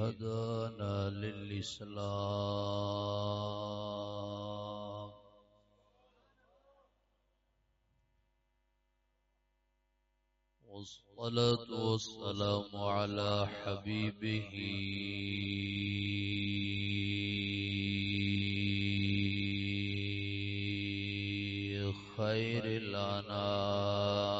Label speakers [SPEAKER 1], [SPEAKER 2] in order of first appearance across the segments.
[SPEAKER 1] هدانا للإسلام. والصلاة والسلام على حبيبه. خير الأنام.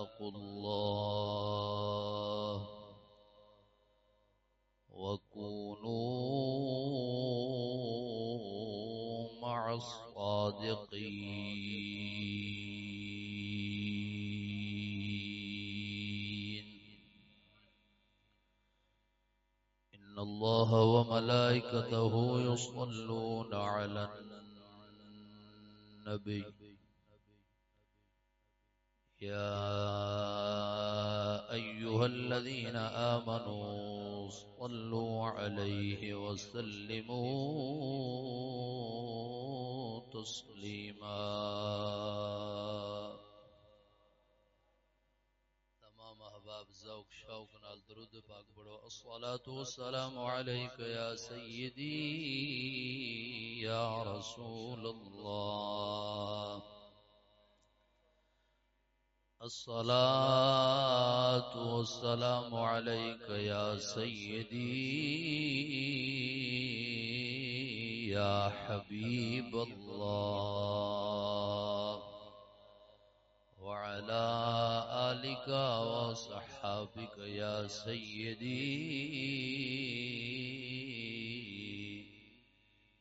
[SPEAKER 1] آمنوا الله وكونوا مع الصادقين. إن الله وملائكته يصلون على النبي. وسلموا تسليما تمام احباب ذوق شوق نال درود پاک بڑو الصلاة والسلام عليك يا سيدي يا رسول الله الصلاة والسلام عليك يا سيدي، يا حبيب الله. وعلى آلك وصحابك يا سيدي،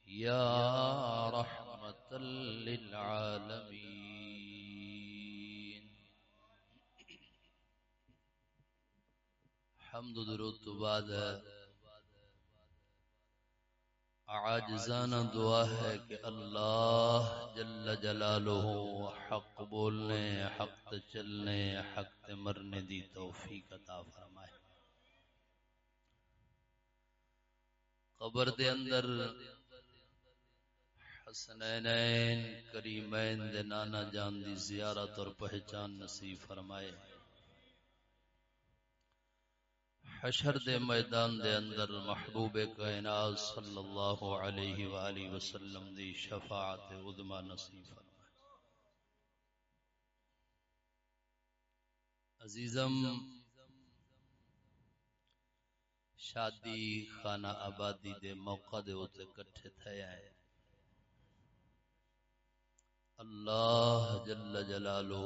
[SPEAKER 1] يا رحمة للعالمين. حمد و درود تو بعد عاجزانہ دعا ہے کہ اللہ جل جلالہ حق بولنے، حق چلنے، حق مرنے دی توفیق عطا فرمائے۔ قبر دے اندر حسنینین، کریمین دے نانا جان دی زیارت اور پہچان نصیب فرمائے۔ حشر دے میدان دے اندر محبوب کائنات صلی اللہ علیہ وآلہ وسلم دی شفاعت عظما نصیب فرمائے عزیزم، شادی خانہ آبادی دے موقع دے ہوتے کٹھے تھے آئے۔ اللہ جل جلالہ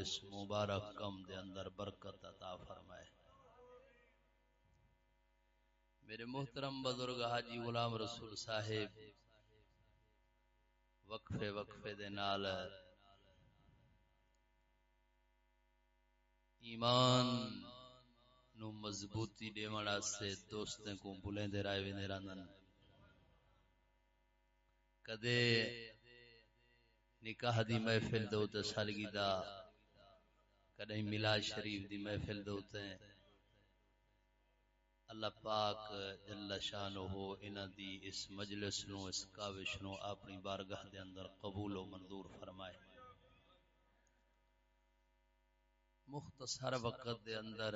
[SPEAKER 1] اس مبارک کم دے اندر برکت عطا فرمائے۔ میرے محترم بزرگ حاجی غلام رسول صاحب، وقفے وقفے دے نال ایمان نو مضبوطی دیون واسطے دوستاں کو بلیندے رائے ویندے رہندن۔ کدے نکاح دی محفل دے تے سالگیدہ کدے میلاد شریف دی محفل دے تے اللہ پاک جل شانہ انہاں دی اس مجلس نو، اس کاوش نو اپنی بارگاہ دے اندر قبول و منظور فرمائے۔ مختصر وقت دے اندر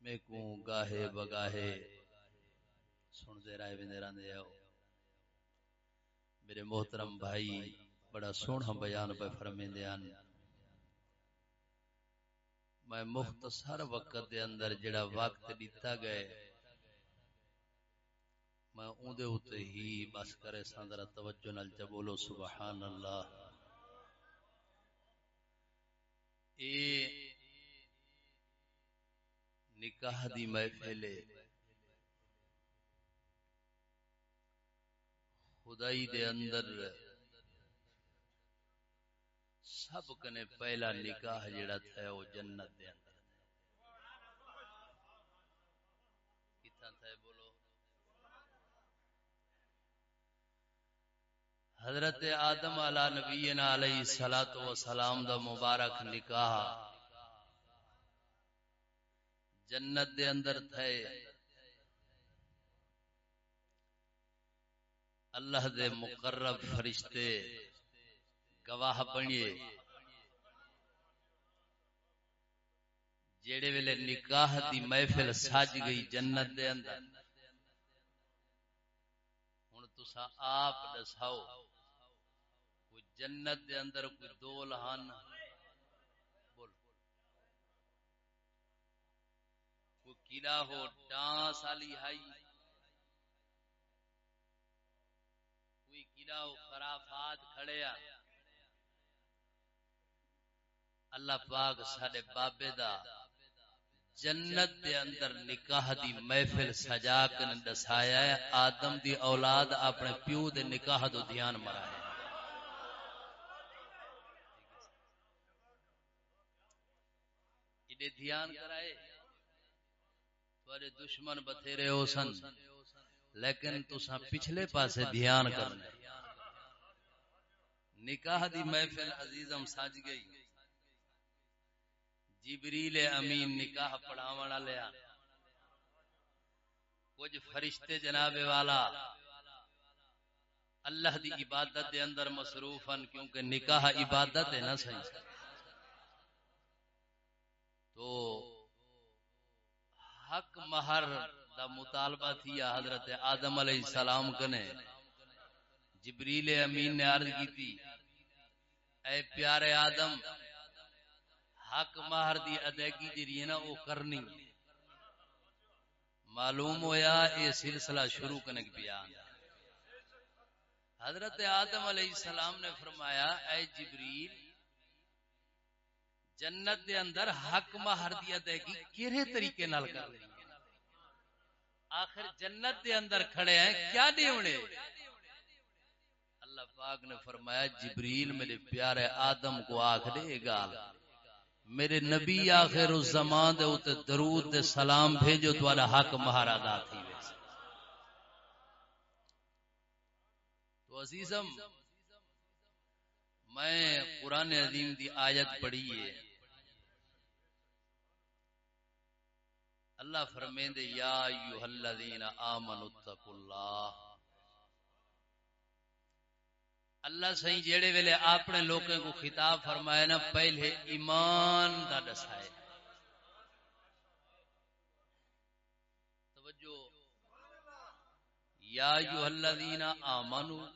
[SPEAKER 1] میں کو گاہے بگاہے، سن دے رائے وندے رہندے ہو میرے محترم بھائی، بڑا سونا بیان پہ فرمیندے ہیں میں مختصر وقت دے اندر جڑا وقت دیتا گئے، میں اون دے اوتے ہی بس کرے ساندرا توجہ نال چ بولو سبحان اللہ۔ اے نکاح دی محفل خدائی دے اندر سب کنے پہلا نکاح جڑا تھا وہ جنت دے اندر کتنا تھا بولو؟ حضرت آدم علی نبینا علیہ الصلات والسلام دا مبارک نکاح جنت دے اندر تھے اللہ دے مقرب فرشتے گواہ بنیے۔ جیڑے ویلے نکاح دی محفل سج گئی جنت دے اندر۔ ہن تسا آپ دساؤ، کوئی جنت دے اندر کوئی دو لہان بول۔ کوئی قلعہ ہو، ڈانس والی ہائی۔ کوئی قلعہ ہو، خرافات کھڑے آ اللہ پاک سارے بابے دا جنت دے اندر نکاح دی محفل سجا کے دسایا ہے، آدم دی اولاد اپنے پیو دے نکاح دو دھیان مرایا ایڈے دھیان کرائے تھوڑے دشمن بتھیرے ہو سن، لیکن تسا پچھلے پاسے دھیان کرنا نکاح دی محفل عزیزم سج گئی۔ جبریل امین نکاح پڑھاونا لیا۔ کچھ فرشتے جناب والا۔ اللہ دی عبادت دے اندر مصروفن کیونکہ نکاح عبادت ہے نا صحیح۔ تو حق مہر دا مطالبہ تھی حضرت آدم علیہ السلام کنے۔ جبریل امین نے عرض کی تھی اے پیارے آدم حق مہر دی ادائیگی جی نا، وہ کرنی۔ معلوم ہویا یہ سلسلہ شروع کرنے کی بیان۔ حضرت آدم علیہ السلام نے فرمایا، اے جبریل، جنت دے اندر حق مہر دی ادائیگی کیرے طریقے نال کرنی آخر جنت دے اندر کھڑے ہیں، کیا دیونے اللہ پاک نے فرمایا، جبریل میرے پیارے آدم کو آخ دے گال میرے نبی آخر اس زمان دے اوتے درود دے سلام بھیجو تواڈا حق مہار ادا تھی ویسے۔ تو عزیزم، میں قرآن عظیم دی آیت پڑھی ہے۔ اللہ فرمیندے یا ایوہ الذین آمنوا اتقوا اللہ۔ اللہ صحیح جیڑے ویلے اپنے لوگوں کو خطاب فرمایا نا، پہلے ایمان دا دسائے۔ توجہ۔ یا ایوہ الذین آمنوا،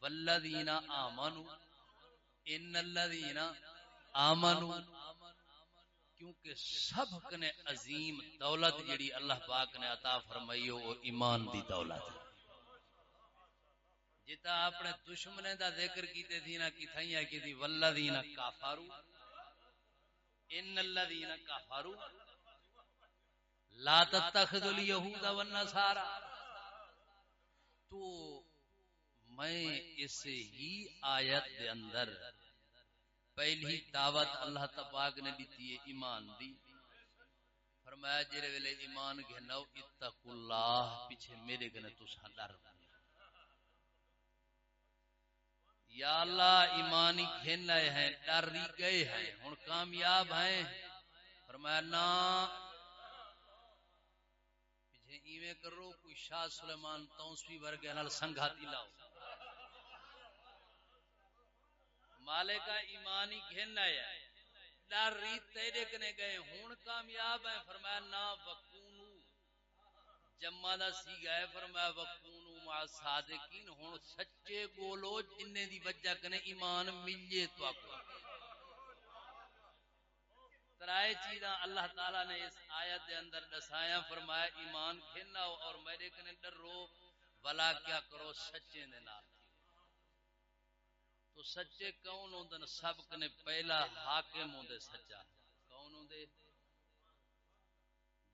[SPEAKER 1] والذین آمنوا، ان الذین آمنوا، کیونکہ سب کنے عظیم دولت جڑی اللہ پاک نے عطا فرمائی وہ ایمان دی دولت ہے۔ جی جتا اپنے دشمنے دا ذکر کیتے تھی نا کی تھائیاں کی تھی والذین کافروا۔ ان الذین کافروا۔ لا تتخذوا اليهود والنصارى۔ تو میں اس ہی آیت دے اندر پہلی دعوت اللہ تبارک نے دیتی ہے ایمان دی۔ فرمایا، جڑے ویلے ایمان گھنو اتقوا اللہ، پیچھے میرے کنے تساں ڈر یا اللہ ایمانی کھین لیے ہیں ڈر گئے ہیں، ہن کامیاب ہیں۔ فرمایا، نا۔ پیچھے ایویں کرو، کوئی شاہ سلیمان توسوی ورگے نال سنگھاتی لاؤ۔ مالکا ایمانی گھن لیے ہیں ڈر ری تیرے کنے گئے ہن کامیاب ہیں۔ فرمایا، نا وکونو جمع دا سی گئے فرمایا وکونو مع صادقین، ہن سچے بولو جن دی وجہ کنے ایمان ملے تو کو۔ ترائے چیزاں اللہ تعالی نے اس آیت دے اندر دسایا فرمایا، ایمان کھینا اور میرے کنے ڈرو بلا کیا کرو، سچے دے نال۔ تو سچے کون ہوندن؟ سب کنے پہلا حاکم ہوندے سچا۔ کون ہوندے؟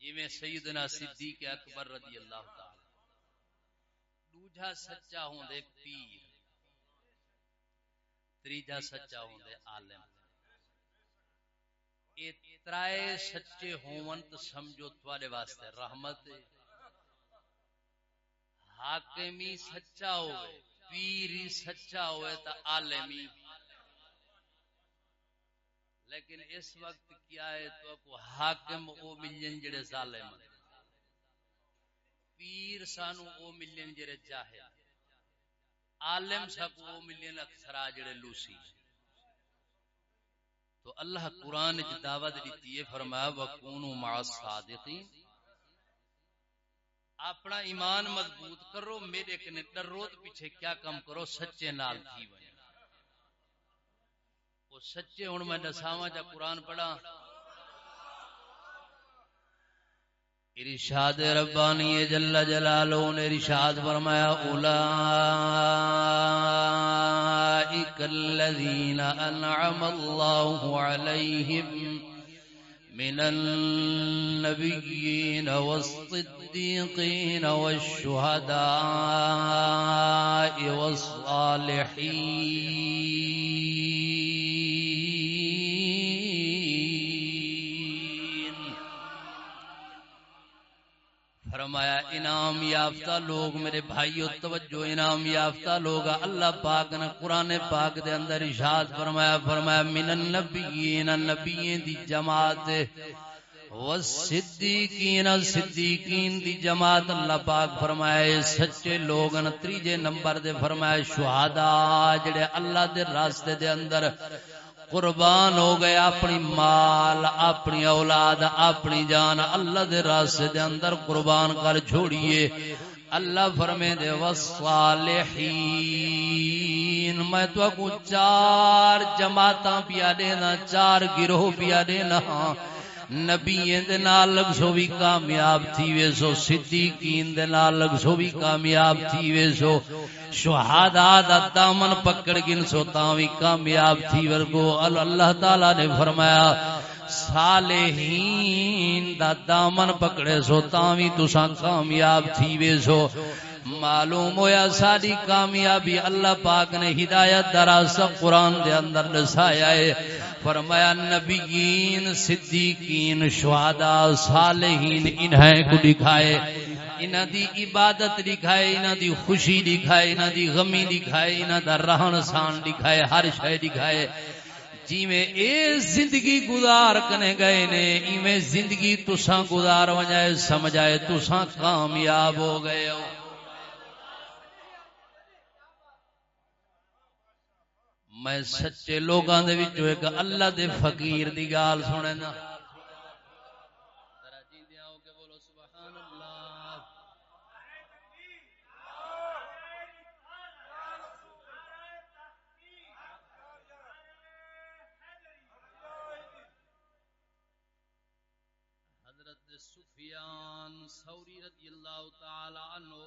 [SPEAKER 1] جویں سیدنا صدیق اکبر رضی اللہ تعالی۔ دوجا سچا ہوندے پیر تریجا سچا ہوندے عالم اے ترائے سچے ہون تو سمجھو تواڈے واسطے رحمت حاکمی سچا ہوئے پیری سچا ہوئے تا عالمی لیکن اس وقت کیا ہے تو کو حاکم او ملین جڑے ظالم پیر سانو او ملین جڑے جاہل، عالم سب او ملین اکثرا جڑے لوسی۔ تو اللہ قرآن کی دعوت دیتی ہے، فرمایا وکونو مع الصادقین اپنا ایمان مضبوط کرو، میرے کنے ڈرو پیچھے کیا کم کرو، سچے نال تھی وے وہ سچے ہوں میں دساواں جا قرآن پڑھا ارشاد ربانی جل جلالہ نے ارشاد فرمایا اولئک الذین انعم اللہ علیہم من النبيين والصديقين والشهداء والصالحين فرمایا، انعام یافتہ لوگ میرے بھائیو، توجہ، انعام یافتہ لوگ اللہ پاک نے قرآن پاک دے اندر ارشاد فرمایا فرمایا، من النبیین، نبیین دی جماعت، والصدیقین، صدیقین دی جماعت، اللہ پاک فرمایا سچے لوگ تریجے نمبر دے فرمایا، شہداء جڑے اللہ دے راستے دے اندر قربان ہو گئے اپنی مال، اپنی اولاد، اپنی جان۔ اللہ دے راستے دے اندر قربان کر چھوڑیے اللہ فرمے دے والصالحین میں تو کو چار جماعتاں پیا دینا چار گروہ پیا دینا نبی دے نال لگ سو بھی کامیاب تھی وے سو صدیقین دے نال لگ سو بھی کامیاب تھی وے سو شہادہ دا دامن پکڑ گن سو تاں بھی کامیاب تھی ورگو۔ اللہ تعالی نے فرمایا، صالحین دا دامن پکڑے سو تاں بھی تساں کامیاب تھی وے سو معلوم ہویا ساری کامیابی اللہ پاک نے ہدایت دراصل قرآن دے اندر دسایا ہے۔ فرمایا، نبیین، صدیقین، شہداء، صالحین انہیں کو دکھائے انہ دی عبادت دکھائے انہ دی خوشی دکھائے انہ دی غمی دکھائے انہ دا رہن سان دکھائے، ہر شے دکھائے۔ جی میں اے زندگی گزار کنے گئے نے، ایویں زندگی تساں گزار وجائے سمجھائے تساں کامیاب ہو گئے ہو۔ میں سچے لوگاں دے وچوں ایک اللہ دے فقیر دی گال سنے نا جی حضرت سفیان سوری رضی اللہ تعالی عنہ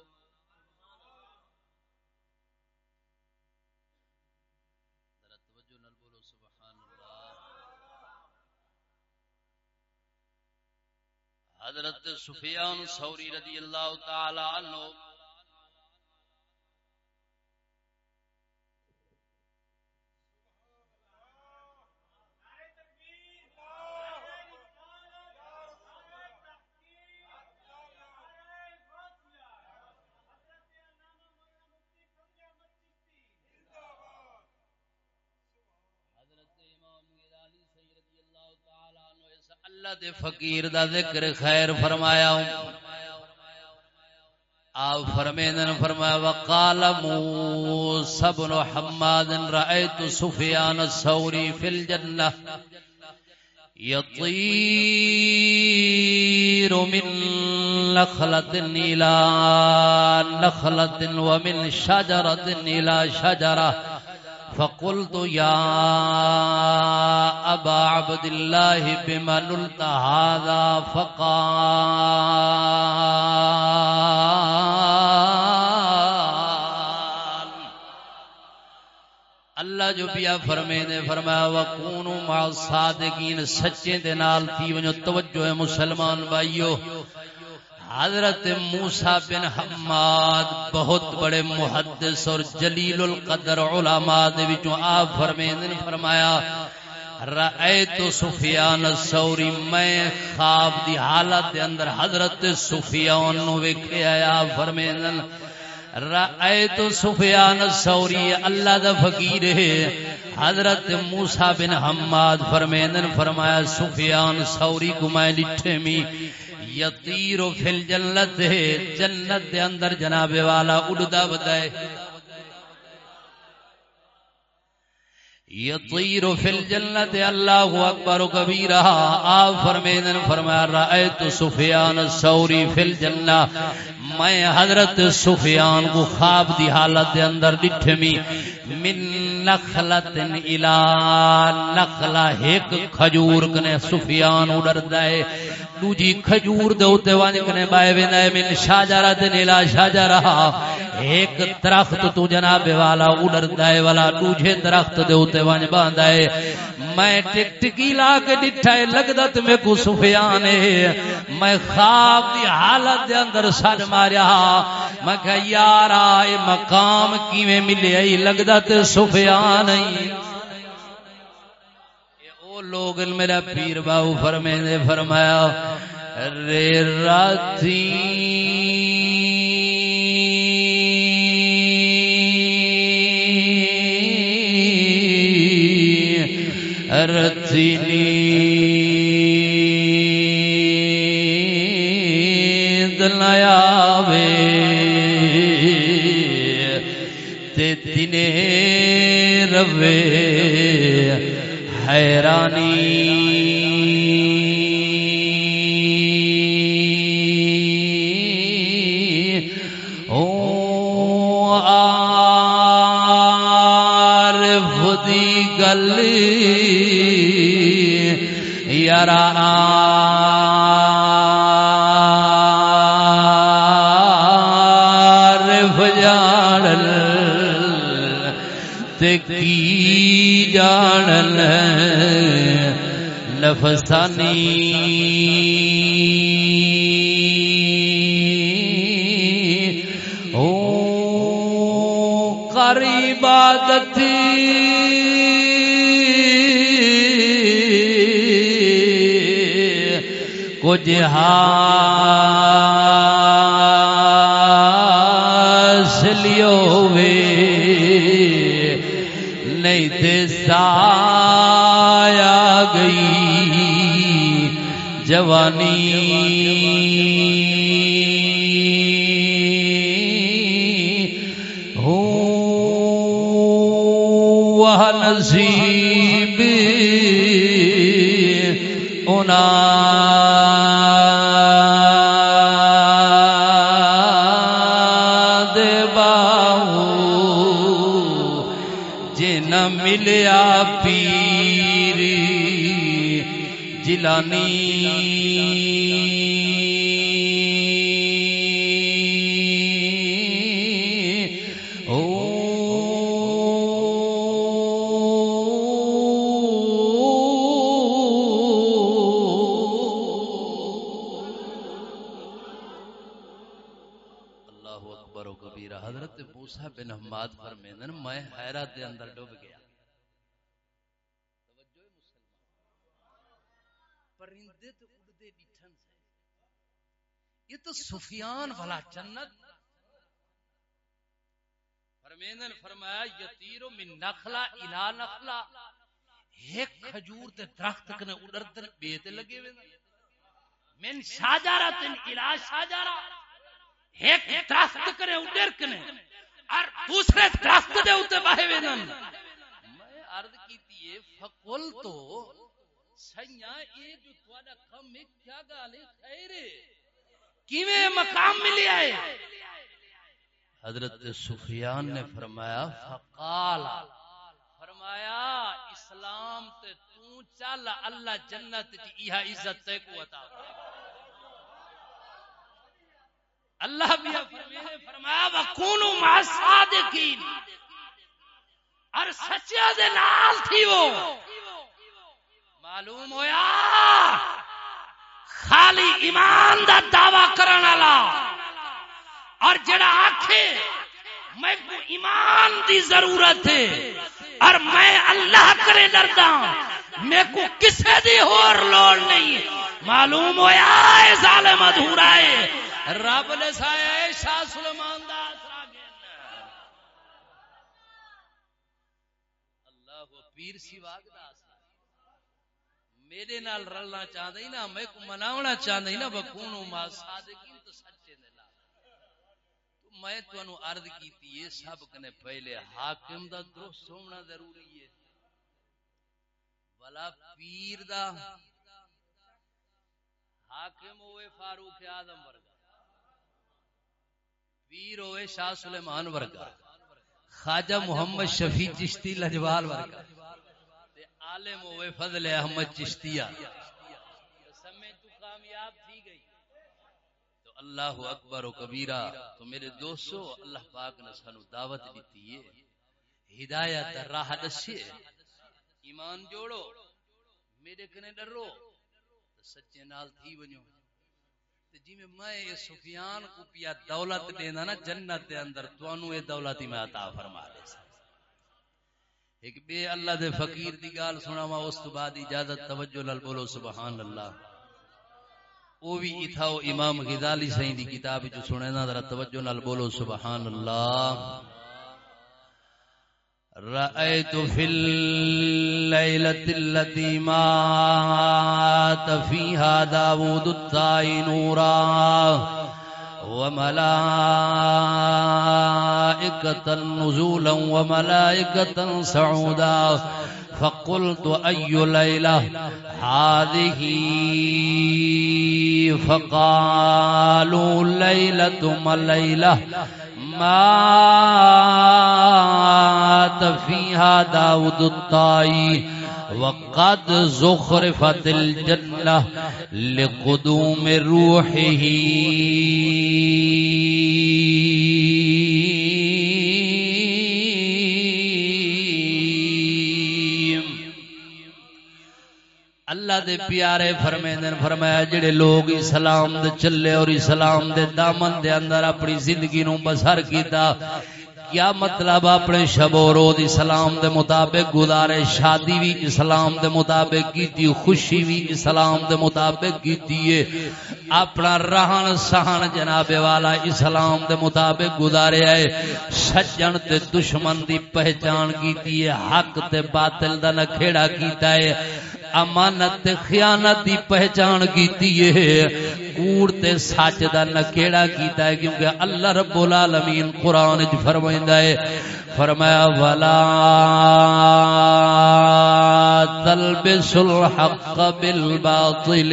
[SPEAKER 1] حضرت سفیان سوری رضی اللہ تعالی عنہ اللہ دے فقیر دا ذکر خیر فرمایا ہوں۔ آپ فرمیدن فرمایا، وقال موسى بن حماد رأيت سفيان الثوري في الجنة يطير من نخلة إلى نخلة ومن شجرة إلى شجرة فقلت يا أبا عبد الله بما نلت هذا فقال اللہ جو پیا فرمے دے فرمایا وکونو مع الصادقین سچے دے نال تھی، ونجو توجہ ہے مسلمان بھائیو۔ حضرت موسیٰ بن حماد بہت بڑے محدث اور جلیل القدر علماء دے وچوں آپ فرمیندن فرمایا، رأیت سفیان الثوری، میں خواب دی حالت دے اندر حضرت سفیان نو ویکھیا آپ فرمیندن رأیت سفیان الثوری، اللہ دا فقیر ہے۔ حضرت موسیٰ بن حماد فرمیندن فرمایا، سفیان ثوری کو میں لٹھے می۔ یطیر فی الجنت، جنت دے اندر جناب والا اڑدا بدائے یطیر فی الجنت، اللہ اکبر و کبیرہ، آپ فرمیدن فرمایا، رأیت سفیان الثوری فی الجنہ۔ میں حضرت سفیان کو خواب دی حالت دے اندر ڈٹھمی من نخلت الى نخلا ایک کھجور کنے سفیان اڑر دائے دوجی کھجور دے اوتے وانج کنے بائے ویندا ہے من شجرۃ الى شجرہ ایک درخت تو جناب والا اڑر دائے والا دوجے درخت دے اوتے وانج باندا ہے۔ میں ٹک ٹکی لا کے ڈٹھا ہے، لگدا تے میں کو سفیان ہے۔ میں خواب دی حالت دے اندر سج ماریا۔ میں کہ یارا اے مقام کیویں ملیا ای لگدا تے سفیان ہے لوگ میرا پیر باو فرمے نے فرمایا، رے راتی رتنی دلایا وے تے دنے روے حیرانی نفسانی او قریبادت کچھ حاصلیو وے نہیں تے جوانی ہو وہ نصیب انا ملیا پیر جلانی نخلا الى نخلا، ایک کھجور تے درخت کنے اڑردن بیت لگے وے من شاجارت الى شاجارہ۔ ایک درخت کرے اڈر کنے۔ اور دوسرے درخت دے اوتے باہے وینن میں عرض کیتی ہے، فقل تو سیاں، اے جو تواڈا کم ہے، کیا گل ہے؟ خیر کیویں مقام ملیا ہے؟ حضرت سفیان نے فرمایا، فقال، فرمایا، اسلام تے تو چل، اللہ جنت وچ یہ عزت تے کو عطا اللہ بھی فرمایا وکونوا مع الصادقین اور سچے دے نال تھی وہ معلوم ہویا، خالی ایمان دا دعوی کرن والا۔ اور جڑا آکھے، میں کو ایمان دی ضرورت ہے اور میں اللہ کرے ڈردا میں کو کسے دی اور لوڑ نہیں۔ معلوم ہویا اے ظالم ادھورا ہے رب نے سایا اے شاہ سلیمان دا آسرا گن اللہ پیر سیواگ دا میرے نال رلنا چاہتا ہی نا، میں کو مناونا چاہتا ہی نا، بکونو ما صادقین تو سچے نے لا تو میں تو انو عرض کی تھی یہ سب کنے پہلے حاکم دا درست ہونا ضروری ہے۔ ولا پیر دا حاکم ہوئے فاروق آدم ورگا، پیر ہوئے شاہ سلیمان ورگا، خواجہ محمد شفیع چشتی لجوال ورگا عالم ہوئے فضل احمد چشتیہ۔ سمے تو کامیاب تھی اللہ اکبر و کبیرہ، تو میرے دوستو، اللہ پاک نے سانو دعوت دیتی ہے۔ ہدایت راہ دسے ایمان جوڑو، میرے کنے ڈرو۔ تو سچے نال تھی ونجو جی میں میں سفیان کو پیا دولت دینا نا، جنت دے اندر تو انو اے دولتی میں عطا فرما دے سا۔ ایک بے اللہ دے فقیر دی گال سنا وا اس تو بعد اجازت توجہ لال بولو، سبحان اللہ۔ او بھی اتھا امام غزالی سہی دی کتاب جو سنے نا، ذرا توجہ نال بولو سبحان اللہ رأيت في الليلة التي مات فيها داود الطائي نورا وملائكة نزولا وملائكة سعودا۔ فقلت أي ليلة هذه فقالوا ليلة ما ليلة مات فيها داود الطائي وقد زخرفت الجنة لقدوم روحه. اللہ دے پیارے فرمیندن فرمایا، جڑے لوگ اسلام دے چلے اور اسلام دے دامن دے اندر اپنی زندگی نو بسر کیتا، کیا مطلب اپنے شب و روز اسلام دے مطابق گزارے شادی بھی اسلام دے مطابق کیتی، خوشی بھی اسلام دے مطابق کیتی ہے؟ اپنا رہن سہن جناب والا اسلام دے مطابق گزارے ہے۔ سجن تے دشمن دی پہچان کیتی ہے، حق تے باطل دا نکھیڑا کیتا ہے۔ امانت خیانت دی پہچان کیتی ہے۔ کوڑ تے سچ دا نکیڑا کیتا ہے کیونکہ اللہ رب العالمین قرآن وچ فرمائندا ہے۔ فرمایا، ولا تلبس الحق بالباطل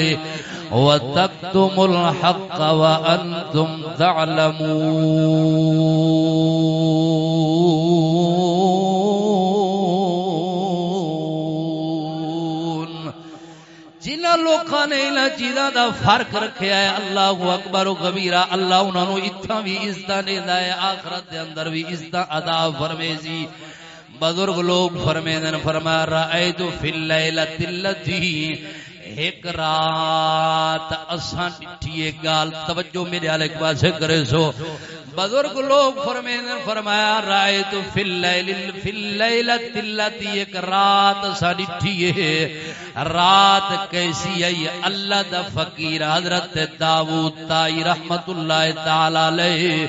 [SPEAKER 1] وتكتم الحق وانتم تعلمون جنہ نے انہاں چیزاں دا فرق رکھیا ہے۔ اللہ اکبر و کبیرہ، اللہ انہاں نو اتھاں بھی عزت دیندا ہے آخرت دے اندر بھی عزت ادا فرمیزی بزرگ لوگ فرمیدن فرما رأیت فی اللیلۃ التی ایک رات اساں ڈٹھی گال، توجہ میرے والے پاسے کرے سو۔ بزرگ لوگ فرمیدن فرمایا رائے تو فی اللیل ایک رات اساں ڈٹھی رات کیسی ہے؟ اللہ دا فقیر حضرت داؤد تائی رحمت اللہ تعالی علیہ،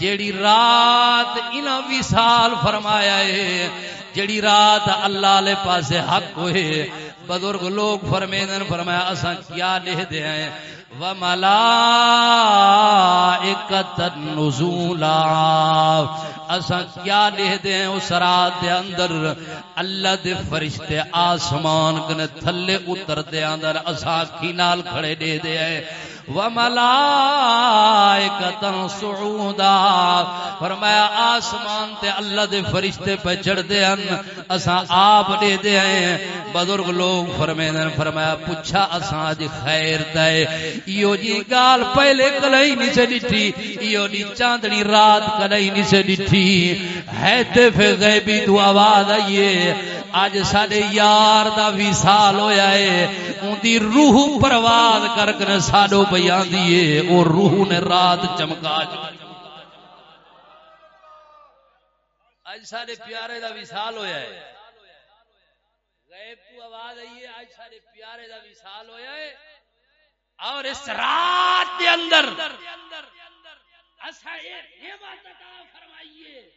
[SPEAKER 1] جیڑی رات انہ وصال فرمایا ہے، جیڑی رات اللہ لے پاسے حق ہوئے۔ بزرگ لوگ فرمیدن فرمایا، اساں کیا لہ دے ہیں؟ ملا نزولا. اسا کیا لکھ دیں اس رات دے اندر؟ اللہ دے فرشتے آسمان کنے تھلے اتر دے اندر اسا کی نال کھڑے دے دے وملائکتا سعودا فرمایا، آسمان تے اللہ دے فرشتے پہ چڑھ دے ان اسا آپ دے دے ہیں۔ بزرگ لوگ فرمیدن فرمایا، پوچھا اسا جی خیر دے ایو جی گال پہلے کلائی نہیں سے ڈٹھی ایو جی چاندنی رات کلائی نہیں سے ڈٹھی۔ ہے تے پھر غیبی تو آواز آئیے آج ساڑے یار دا ویسال ہویا ہے۔ ان دی روح پرواز کرکنے ساڑو پہ بیان دیے اور روح نے رات چمکا اج سارے پیارے دا وصال ہویا ہے۔ غیب تو آواز آئی ہے اج سارے پیارے دا وصال ہویا ہے۔ اور اس رات دے اندر اسا یہ نعمت عطا فرمائیے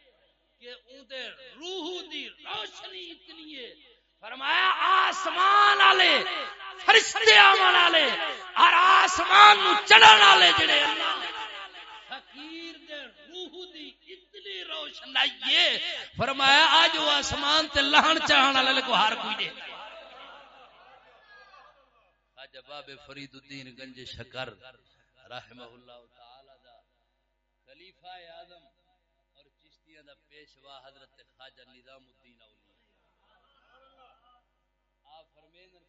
[SPEAKER 1] کہ اون دے روح دی روشنی اتنی ہے۔ فرمایا، آسمان والے فرشتے آمن والے اور آسمان نو چڑھن والے جڑے فقیر دے روح دی اتنی روشنائی ہے۔ فرمایا اج وہ آسمان تے لہن چاہن والے کو ہر کوئی دے اج باب فرید الدین گنج شکر رحمہ اللہ تعالی دا خلیفہ اعظم اور چشتیاں دا پیشوا حضرت خواجہ نظام الدین اولیاء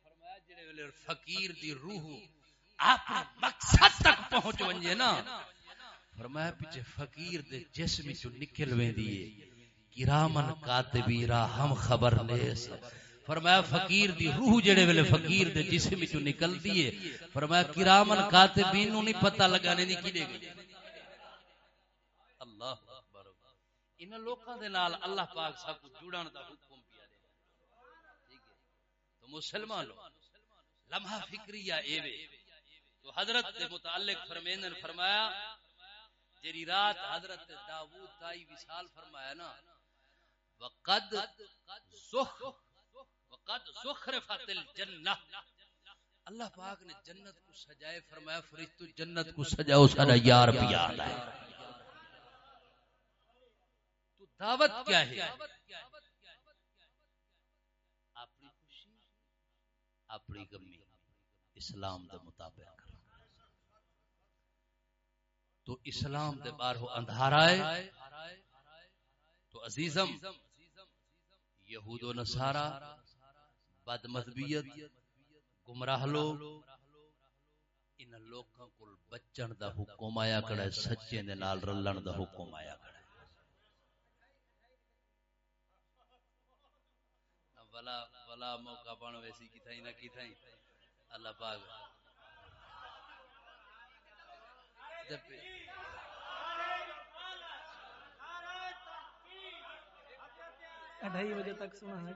[SPEAKER 1] فرمایا جڑے ویلے فقیر دی روح اپنے مقصد تک پہنچ ونجے نا۔ فرمایا پیچھے فقیر دے جسم چ نکل ویندی ہے۔ کرامن کاتبیرا ہم خبر لے فرمایا فقیر دی روح جڑے ویلے فقیر دے جسم چ نکلدی ہے۔ فرمایا کرامن کاتبین نو نہیں پتہ لگانے دی کی دے گی اللہ اکبر۔ ان لوکاں دے نال اللہ پاک سب کو جڑن دا حکم پیا دے۔ تو مسلمان لوگ لمحہ فکریہ اے تو حضرت دے متعلق فرمیندن فرمایا جری رات حضرت داوود تائی وصال فرمایا نا، وقد سخ وقد سخرفت الجنہ۔ اللہ پاک نے جنت کو سجائے فرمایا، فرشتو جنت کو سجاؤ سارا یار بھی پیار ہے۔ تو دعوت کیا ہے؟ اپنی خوشی اپنی گمی اسلام دے مطابق کر تو اسلام دے بار ہو اندھارا ہے، تو عزیزم، یہود و نصارا بد مذہبیت گمراہ لوگ ان لوکاں کول بچن دا حکم آیا کڑا سچے دے نال رلن دا حکم آیا کڑا ولا ولا موقع پان ویسی کی تھائی نہ کی تھائی اللہ پاک۔
[SPEAKER 2] ڈھائی بجے تک سنا ہے۔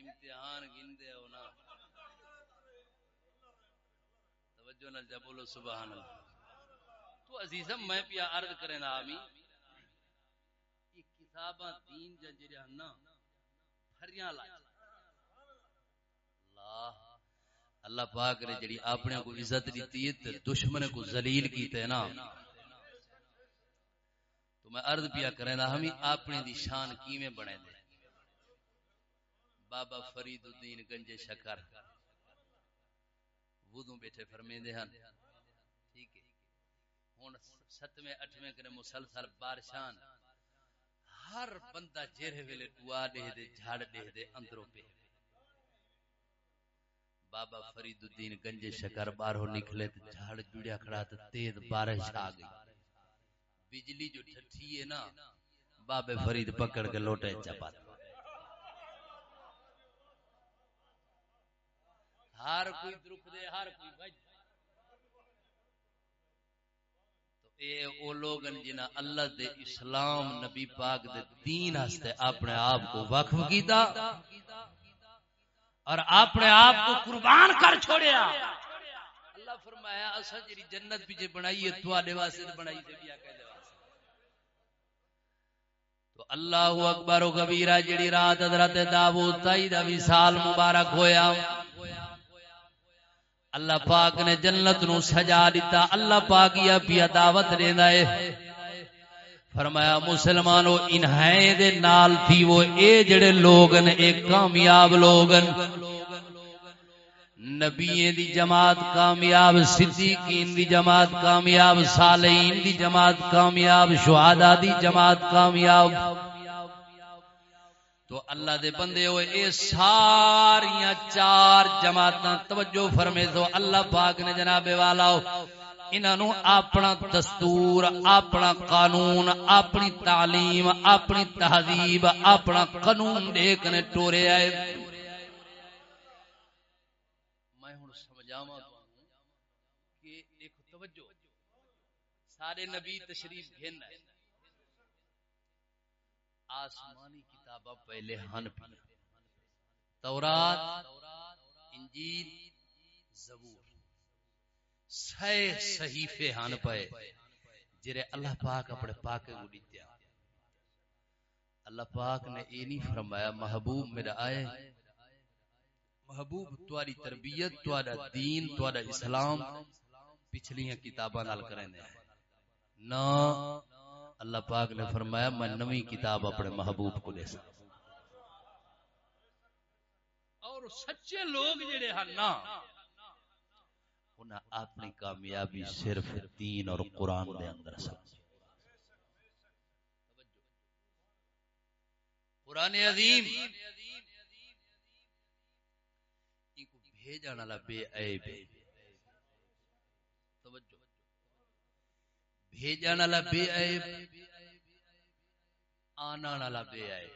[SPEAKER 1] امتحان گندے ہو نا۔ توجہ نہ جب بولو سبحان اللہ۔ تو عزیزم میں پیا عرض نا آمین۔ کتاباں دین جا جڑا نا پھریاں لا اللہ اللہ پاک نے جڑی اپنے کو عزت دیتی ہے تے دشمن کو ذلیل کیتے نا۔ تو میں عرض پیا کرے نا ہاں، ہمیں اپنے دی شان کیویں بنے دے؟ بابا فرید الدین گنج شکر۔ وضو بیٹھے فرمیندے ہن۔ ٹھیک ہے۔ ہن ستویں، اٹھویں کرے مسلسل بارشان ہر بندہ جیرے ویلے دعا دے دے، جھاڑ دے دے، اندروں پہ۔ بابا فرید الدین گنج شکر باہروں نکلے تے جھاڑ جڑیا کھڑا تے تیز بارش آ گئی۔ بجلی جو ٹھٹھی ہے نا، بابے فرید پکڑ کے لوٹے چپا ہر کوئی درخ دے، ہر کوئی بج اے او لوگن جنہ اللہ دے اسلام نبی پاک دے دین ہستے اپنے آپ کو وقف کیتا اور اپنے آپ کو قربان کر چھوڑیا۔ اللہ فرمایا اسا جری جنت بھی جے بنائی ہے تو آلے واسے بنائی سے بھی آکے تو اللہ اکبر و کبیرہ جڑی رات حضرت داود تائی دا وصال مبارک ہویا اللہ پاک نے جنت نو سجا دیتا، اللہ پاک یا پیا دعوت دیندا ہے۔ فرمایا، مسلمانو انہائیں دے نال تھی وہ، اے جڑے لوگن اے کامیاب لوگن نبییں دی جماعت کامیاب، صدیقین دی جماعت کامیاب، صالحین دی جماعت کامیاب، شہداء دی جماعت کامیاب۔ تو اللہ دے بندے ہوئے، اے ساریاں چار جماعتاں توجہ فرمے تو اللہ پاک نے جناب والا انہوں اپنا دستور، اپنا قانون، اپنی تعلیم، اپنی تہذیب، اپنا قانون دیکھ نے ٹورے آئے۔ میں ہوں سمجھاوا کہ ایک توجہ، سارے نبی تشریف گھن رہے آسمانی کتابہ پہلے ہن پی۔ تورات، انجیل، زبور۔ سہ صحیفے ہن پے جرے اللہ پاک اپنے پاک کو دیتیا اللہ پاک نے یہ نہیں فرمایا، محبوب میرا آئے۔ محبوب تواری تربیت توارا دین توارا اسلام، پچھلیاں کتاباں نال کریں دے نا اللہ پاک نے فرمایا میں نوی کتاب اپنے محبوب کو دے سکتا اور سچے لوگ جڑے ہیں نا انہیں اپنی کامیابی صرف دین اور قرآن دے اندر سمجھ قرآن عظیم بھیجا والا بے عیب توجہ بھیجن والا بے عیب آنا والا بے عیب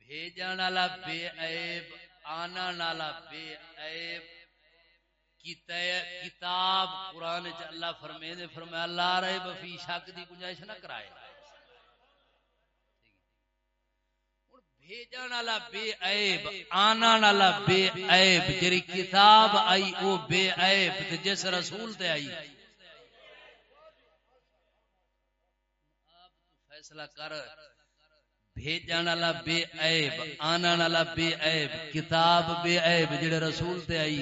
[SPEAKER 1] بھیجن والا بے عیب آنا والا بے عیب کتاب قرآن اللہ فرمے فرمایا اللہ رہے بفی شک دی گنجائش نہ کرائے۔ بھیجن والا بے عیب آنا والا بے عیب جری کتاب آئی او بے عیب، تے جس رسول تے آئی۔ فیصلہ کر، بھیجن والا بے عیب آنا والا بے عیب، کتاب بے عیب، جڑے رسول تے آئی۔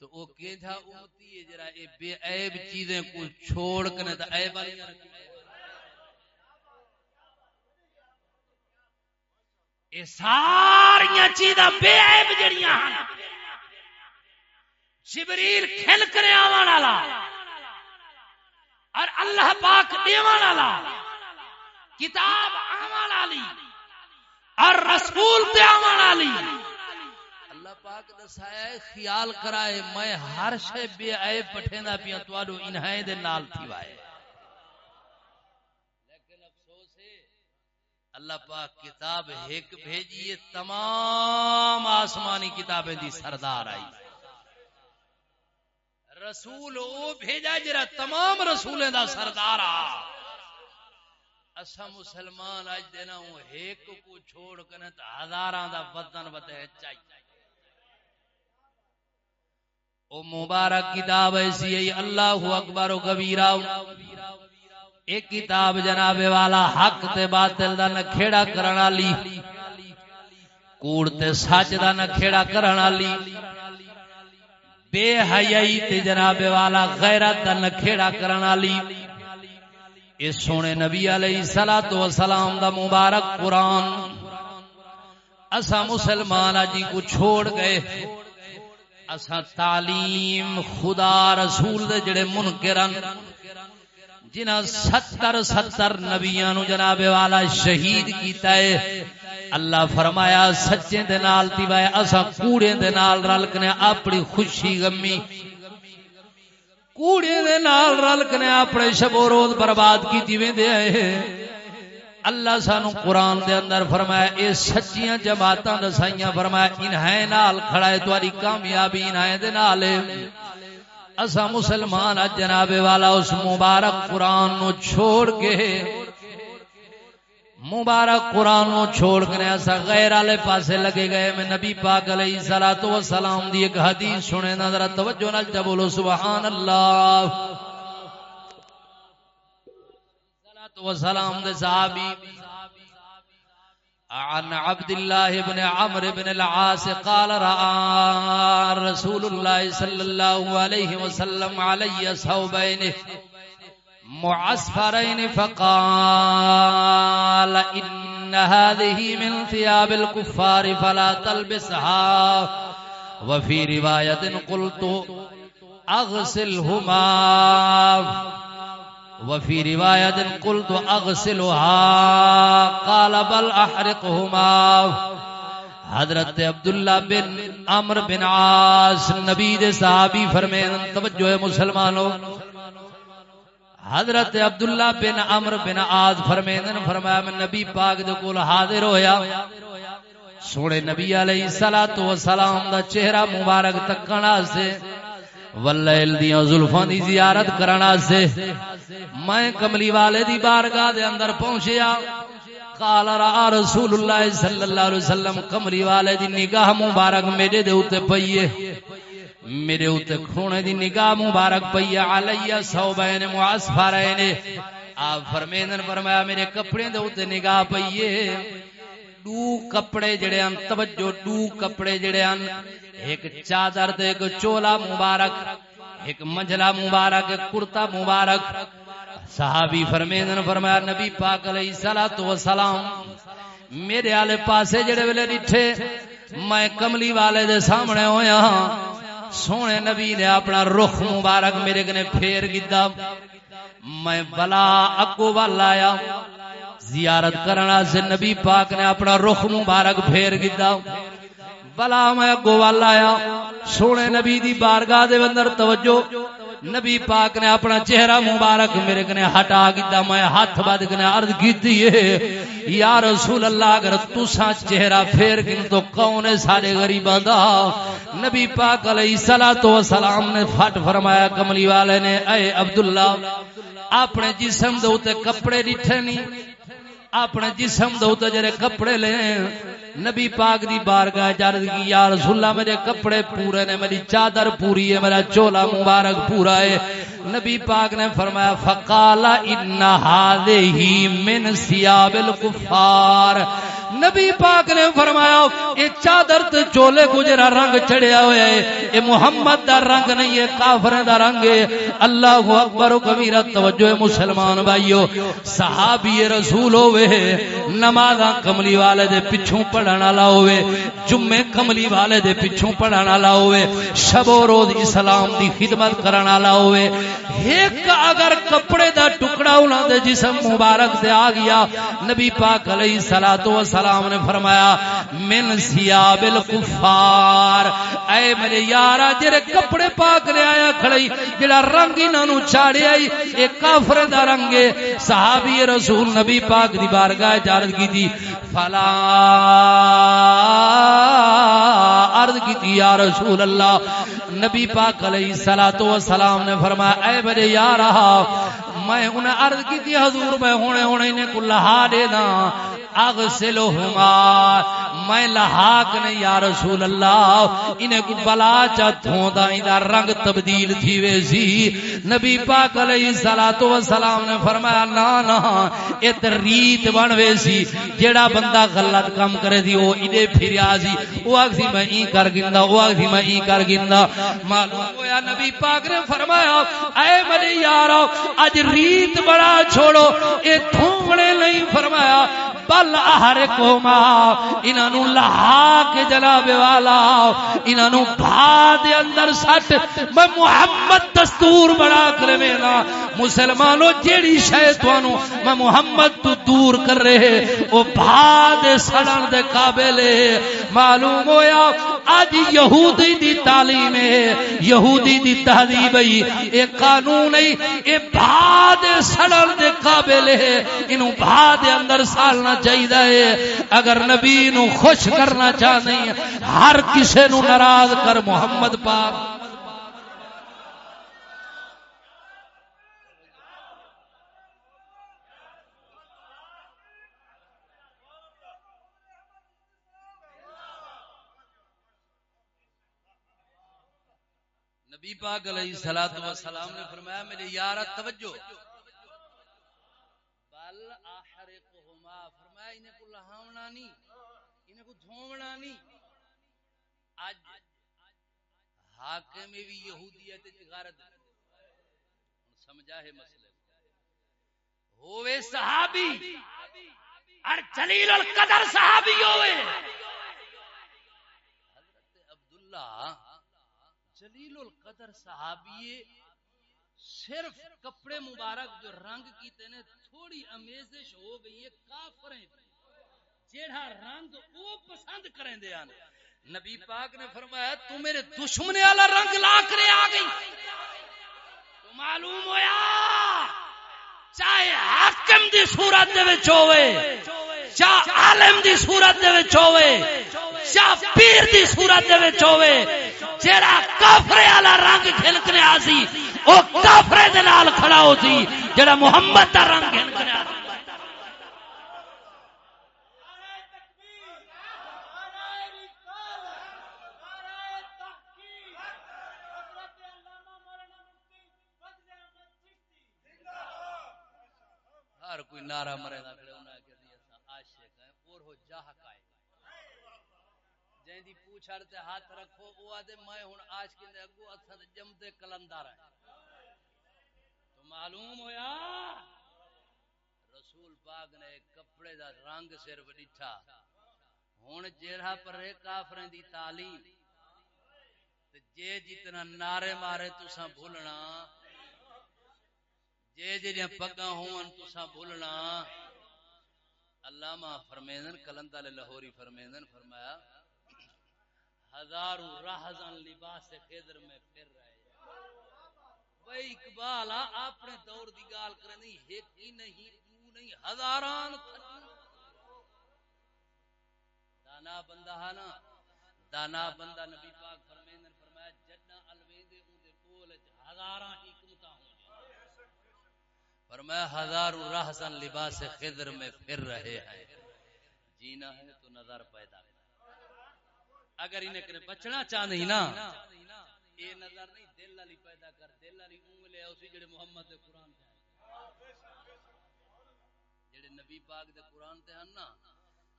[SPEAKER 1] تو او کیجا امتی ہے، جڑا اے بے عیب چیزیں کو چھوڑ کنے تے عیب والی رکھی اے چیزاں بے عیب جڑیاں جبریل کھل کرے آوان والا اور اللہ پاک دیوان والا کتاب آوان والی اور رسول تے والی اللہ پاک دسایا خیال کرائے میں ہر شے بے عیب پٹھیندا پیاں تواڈو انہائے دے نال تھی اللہ پاک کتاب ایک بھیجیے، تمام آسمانی کتابیں دی سردار آئی۔ رسول او بھیجا جرا تمام رسولیں دا سردار آ۔ اسا مسلمان اج دینا ہوں ایک کو چھوڑ کنے تا ہزاراں دا وطن بدے چاہیے او مبارک کتاب ایسی ہے، اللہ اکبر و کبیرہ۔ ایک کتاب جناب والا حق تے باطل دا نکھیڑا کرن والی، کوڑ تے سچ دا نکھیڑا کرن والی، بے حیائی تے جناب والا غیرت دا نکھیڑا کرن والی۔ اس سونے نبی علیہ الصلوۃ والسلام دا مبارک قرآن۔ اسا مسلمان اجی کو چھوڑ گئے۔ اسا تعلیم خدا رسول دے جڑے منکرن جنہ ستر ستر نبیاں نو جناب والا شہید کیتا ہے۔ اللہ فرمایا، سچے دے نال تی اسا کوڑے دے نال رل کنے اپنی خوشی غمی۔ کوڑے دے نال رل کنے اپنے شب و روز برباد کیتی ویندے اے اللہ سانو قرآن دے اندر فرمایا، اے سچیاں جماعتاں دسائیاں فرمایا، انہاں نال کھڑا ہے تہاڈی کامیابی انہاں دے نال ہے۔ اسا مسلمان جناب والا اس مبارک قرآن نو چھوڑ کے مبارک قرآن نو چھوڑ کے ایسا غیر والے پاسے لگے گئے میں نبی پاک علیہ الصلوۃ والسلام دی ایک حدیث سنے نہ ذرا توجہ نال جب بولو، سبحان اللہ۔ الصلوۃ والسلام دے صحابی عن عبد الله بن عمرو بن العاص قال رأى رسول الله صلى الله عليه وسلم علي ثوبين معصفرين فقال إن هذه من ثياب الكفار فلا تلبسها وفي رواية قلت أغسلهما وفي رواية قلت أغسلها، قال بل أحرقهما. حضرت عبداللہ بن عمر بن عاص، نبی دے صحابی فرمین توجہ ہے مسلمانوں. حضرت عبداللہ بن عمر بن عاص فرمین فرمایا، میں نبی پاک دے کول حاضر ہویا۔ سونے نبی علیہ الصلوۃ والسلام دا چہرہ مبارک تکن واسطے، واللیل دیاں زلفاں دی زیارت کرن واسطے۔ میں کملی والے دی بارگاہ دے اندر پہنچیا۔ قال، را رسول اللہ صلی اللہ علیہ وسلم، کملی والے دی نگاہ مبارک میرے دے اوتے پئی ہے۔ میرے اوتے کھونے دی نگاہ مبارک پئی ہے۔ علیہ ثوبین معصفرین۔ آپ فرمیندن فرمایا، میرے کپڑے دے اوتے نگاہ پئی ہے۔ دو کپڑے جڑے ان توجہ، دو کپڑے جڑے ان ایک چادر تے ایک چولا مبارک، ایک منجلا مبارک، ایک کرتا مبارک۔ صحابی فرمیدن فرمایا، نبی پاک علیہ الصلوۃ والسلام، میرے والے پاسے جڑے ویلے ڈٹھے میں کملی والے دے سامنے ہویا ہاں۔ سونے نبی نے اپنا رخ مبارک میرے کنے پھیر گدا میں بلا اگو وال آیا۔ زیارت کرنا سے نبی پاک نے اپنا رخ مبارک پھیر گدا بلا میں اگو وال آیا۔ سونے نبی دی بارگاہ دے اندر توجہ۔ نبی پاک نے اپنا چہرہ مبارک میرے کنے ہٹا گیتا، میں ہاتھ بد کنے عرض کیتی ہے۔ یا رسول اللہ، اگر تسا چہرہ پھیر گن تو کون ہے سارے غریباں دا؟ نبی پاک علیہ الصلوۃ والسلام نے پھٹ فرمایا، کملی والے نے، اے عبداللہ، اپنے جسم دے اوتے کپڑے ڈٹھے نہیں اپنے جسم دے اوتے کپڑے لے، نبی پاک دی بارگاہ جارد کی یا رسول اللہ، میرے کپڑے پورے نے، میری چادر پوری ہے، میرا چولا مبارک پورا ہے۔ نبی پاک نے فرمایا فقال ان هذه من ثياب الكفار نبی پاک نے فرمایا، یہ چادر تے چولے کو جڑا رنگ چڑھیا ہوا ہے۔ یہ محمد دا رنگ نہیں ہے کافر دا رنگ ہے۔ اللہ اکبر و کبیرہ، توجہ مسلمان بھائیو، صحابی رسول ہوئے نمازاں کملی والے دے پچھوں پڑھن والا ہوئے۔ جمعے کملی والے دے پچھوں پڑھن والا ہوئے۔ شب و روز اسلام دی خدمت کرن والا ہوئے۔ ایک اگر کپڑے دا ٹکڑا انہاں دے جسم مبارک تے آ گیا، نبی پاک علیہ الصلوۃ والسلام السلام نے فرمایا، من سیاب الکفار اے میرے یارا، جڑے کپڑے پاک لے آیا کھڑی جڑا رنگ انہاں نو چاڑیا اے کافر دا رنگ ہے صحابی رسول نبی پاک دی بارگاہ جارت کی تھی۔ فلا عرض کی تھی، یا رسول اللہ۔ نبی پاک علیہ الصلوۃ والسلام نے فرمایا، اے میرے یارا، میں انہیں عرض کی تھی، حضور میں ہونے ہونے انہیں کو لہا دے دا اغسلہما میں لہاک نے یا رسول اللہ، انہیں کو بلا چا دھوندا انہیں رنگ تبدیل تھی ویسی۔ نبی پاک علیہ السلام نے فرمایا، نا نا ایت ریت بن ویسی، جیڑا بندہ غلط کام کرے دی وہ انہیں پھر آزی وہ آگ میں این کر گندہ وہ آگ میں این کر گندہ معلوم ہویا، نبی پاک نے فرمایا، اے میرے یارو، اج ریت بڑا چھوڑو۔ اے تھوڑے نہیں فرمایا بل آہر کو ماں انہوں لہا کے جناب والا انہوں بھا دے اندر سٹ، میں محمد دستور بڑا کر میرا مسلمانوں جیڑی شیطانوں میں محمد تو دور کر رہے، او بھا دے سڑن دے قابل معلوم ہویا، آج یہودی دی تعلیم ہے، یہودی دی تہذیب ہے اے قانون ہے اے بھا دے سڑن دے قابل ہے، انہوں بھا دے اندر سالنا چاہیے۔ اگر نبی نو خوش کرنا چاہتے ہیں، ہر کسے نو ناراض کر محمد پاک۔ نبی پاک علیہ الصلوۃ والسلام نے فرمایا، میرے یار توجہ بل بل احرقهما فرمایا انہیں کو لہاونا نہیں انہیں کو دھوونا نہیں اج حاکم بھی یہودیت وچ غارت سمجھا ہے مسئلے ہوے صحابی اور جلیل القدر صحابی ہوئے حضرت عبداللہ جلیل القدر صحابی صرف کپڑے مبارک جو رنگ کیتے نے، تھوڑی امیزش ہو گئی ہے کافریں جیڑا رنگ وہ پسند کریں دے آنے نبی پاک نے فرمایا، تو میرے دشمن والا رنگ لا کر آ گئی۔ تو معلوم ہویا، چاہے حاکم دی صورت دے وچ ہوے چاہ عالم دی صورت دے وچ ہوے چاہ پیر دی صورت دے وچ ہوے جیڑا کافر والا رنگ کھلکنے آسی او کافر دے نال کھڑا ہوسی جیڑا محمد دا رنگ کھلکنے آسی ہر کوئی نعرہ مرے دا کھڑے انہاں کہ دی اساں عاشق ہیں اور ہو جاہک آئے جیں دی پوچھ تے ہاتھ رکھو، او آدے میں ہن عاشق دے اگو اساں دے کلندر ہیں۔ تو معلوم ہویا؟ رسول پاک نے کپڑے دا رنگ صرف ڈٹھا ہن جیڑا پر کافریں دی تعلیم۔ تے جے جتنا نعرے مارے تساں بھولنا۔ جے جڑیاں پگاں ہون تساں بھولنا۔ علامہ فرمیدن کلندہ لاہوری فرمیدن فرمایا ہزاروں رہزن لباس خضر میں پھر رہے بھائی اقبال اپنے دور دی گال کریں نہیں ایک ہی نہیں دو نہیں، ہزاران دانا بندہ ہے نا، دانا بندہ نبی پاک فرمیدن فرمایا، جنہ الویندے اون دے بول ہزاراں حکمتاں ہوں فرمایا، ہزاروں رہزن لباس خضر میں پھر رہے ہیں۔ جینا ہے تو نظر پیدا کر۔ اگر انہیں کرے بچنا چاہ نہیں نا یہ نظر نہیں، دل علی پیدا کر، دل علی انگلے اسی جڑے محمد دے قرآن تے ہیں۔ جڑے نبی پاک دے قرآن تے ہیں نا،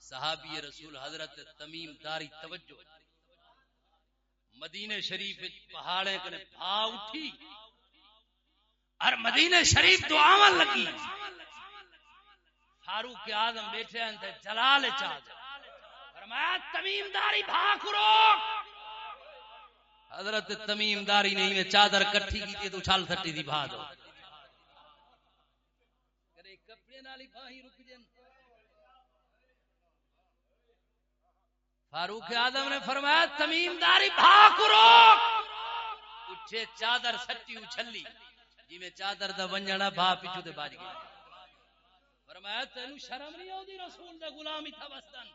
[SPEAKER 1] صحابی رسول حضرت تمیم داری توجہ۔ مدینہ شریف پہاڑے کنے بھا اٹھی۔ اور مدینہ شریف تو لگی۔ فاروق اعظم بیٹھے ہیں تے جلال چاہ۔ فرمایا تمیم داری بھاگ روک حضرت تمیم داری نہیں میں چادر کٹھی کی تھی تو چھال سٹی دی بھا دو۔ کرے کپڑے نالی باہی رک جن۔ فاروق اعظم نے فرمایا تمیم داری بھاگ روک اٹھے چادر سٹی اچھلی جی میں چادر دا ونجنا بھا پیچھو دے باج گیا۔ فرمایا، تینو شرم نہیں آؤ دی رسول دا غلامی تھا بستن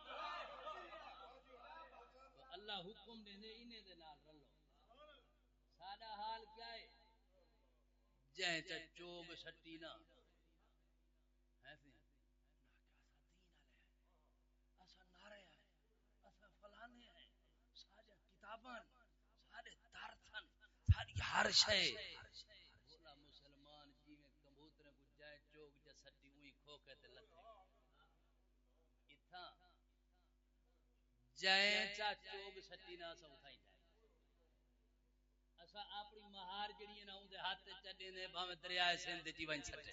[SPEAKER 1] اللہ حکم دے دے انہیں دے نال رلو۔ سادہ حال کیا ہے؟ جہیں چا چوب سٹی نا ایسے اسا نعرے ہیں اسا فلانے ہیں سارے کتاباں سارے تارتھن ساری ہر شے بولا مسلمان جی میں کبوتر کو جائے چوک جا سٹی ہوئی کھوکے تے لتے اتھا جائے چا چوک سٹی نہ سا اٹھائی اسا اپنی مہار جڑی ہے نا، اون دے ہاتھ تے چڈے نے، بھاویں دریائے سندھ دے جیون سٹے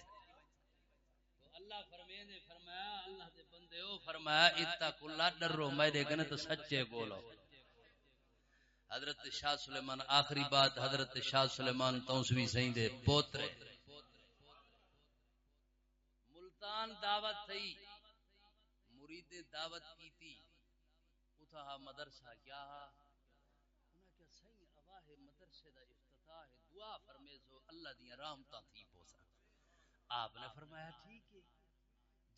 [SPEAKER 1] تو اللہ فرمائے نے فرمایا، اللہ دے بندے، او فرمایا، اتقوا اللہ، ڈرو میرے کنے تو سچے بولو۔ حضرت شاہ سلیمان، آخری بات، حضرت شاہ سلیمان توسوی سہیں دے پوترے۔ ملتان دعوت تھی مرید دعوت کی تھی اتھا مدرسہ کیا ہا انہاں کیا سہیں اواہ مدرسے دا افتتاح ہے، دعا فرمیزو، اللہ دیا رحمتاں تھی پوسا آپ نے فرمایا، ٹھیک ہے۔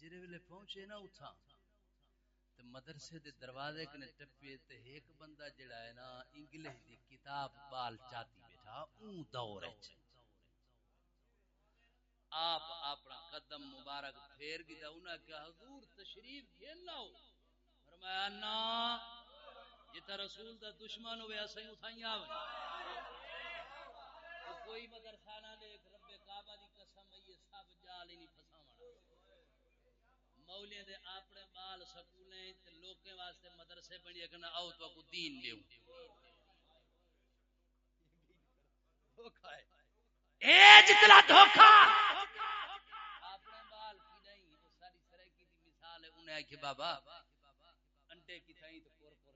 [SPEAKER 1] جرے ویلے پہنچے نا اتھا تے مدرسے دے دروازے کنے ٹپے، تے ایک بندہ جڑا ہے نا، انگلش دی کتاب بال چاتی بیٹھا اون دور ہے۔ آپ اپنا قدم مبارک پھیر گیا انہاں کہا، حضور تشریف گھیل لاؤ فرمایا نا جتا رسول دا دشمن ہوئے اسیں اٹھائیں آویں۔ کوئی مدرسہ نہ دیکھ رب کعبہ دی قسم یہ سب جال ہی نہیں پھساونا مولے دے اپنے بال سکولیں تے لوکیں واسطے مدرسے بنی کنا آؤ تو کو دین دیو دھوکا ہے۔ اے جتنا دھوکا اپنے بال کی نہیں ساری سرائکی دی مثال ہے انہیں کہ بابا انڈے کی تھائیں تو پور پور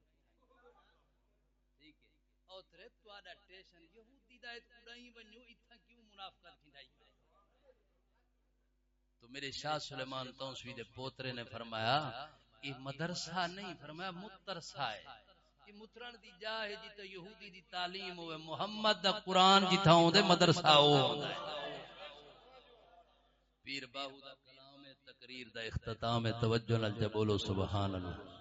[SPEAKER 1] ٹھیک ہے۔ او ترے تواڈا ٹیشن یہودی دا اڑائی ونجو ایتھا کیوں منافقت کھنڈائی تو میرے شاہ سلیمان تونسوی دے پوترے نے فرمایا، یہ مدرسہ نہیں، فرمایا مترسہ ہے۔ یہ مترن دی جا ہے جی تو یہودی دی تعلیم ہوئے، محمد دا قرآن جی تھا دے مدرسہ ہو پیر باہو دا کلام تقریر دا اختتام توجہ نال جب بولو، سبحان اللہ۔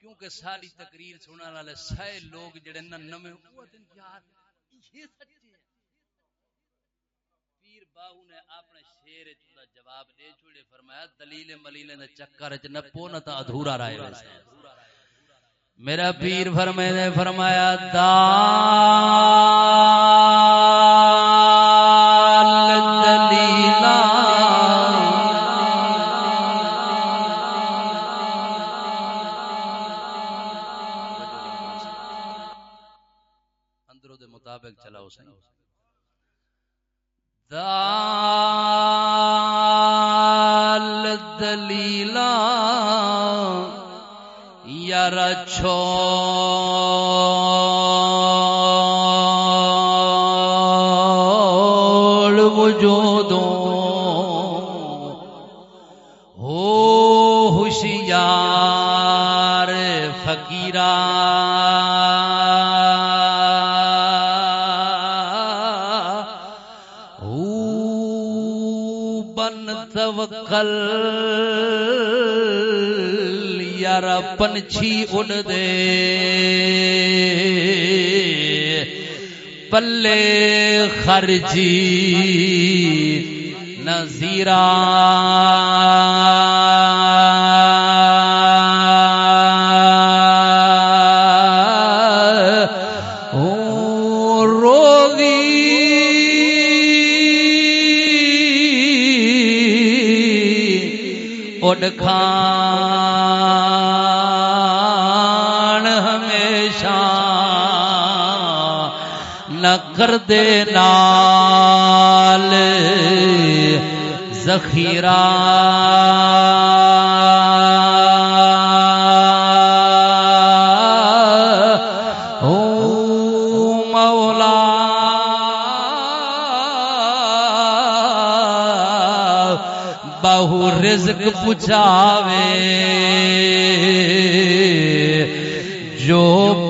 [SPEAKER 1] کیونکہ ساری تقریر سننے والے سائے لوگ جڑے ننمے وہ یار، یہ سچے ہیں۔ پیر باہو نے اپنے شیر دا جواب دے چھوڑے، فرمایا، دلیل ملیل نے چکر وچ نہ پو نہ تا ادھورا رائے ویسے میرا پیر فرمائے نے فرمایا دال خرجی نظیرہ او روگی کھان کر دے نال ذخیرہ۔ بہو رزق پچاوے جو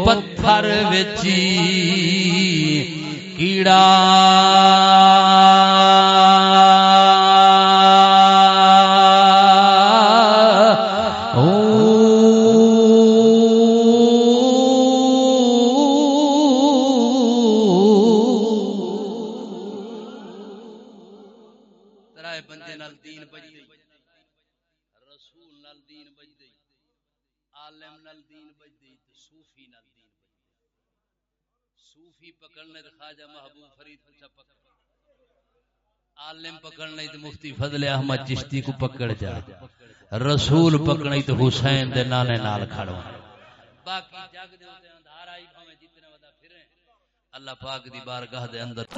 [SPEAKER 1] پتھر وچی کیڑا بدلے احمد چشتی کو پکڑ جا۔ رسول پکڑی تو حسین دے نانے نال کھڑو باقی جگ دے ہوتے اندھارا ہی بھاویں جتنے ودا پھریں اللہ پاک دی بارگاہ دے اندر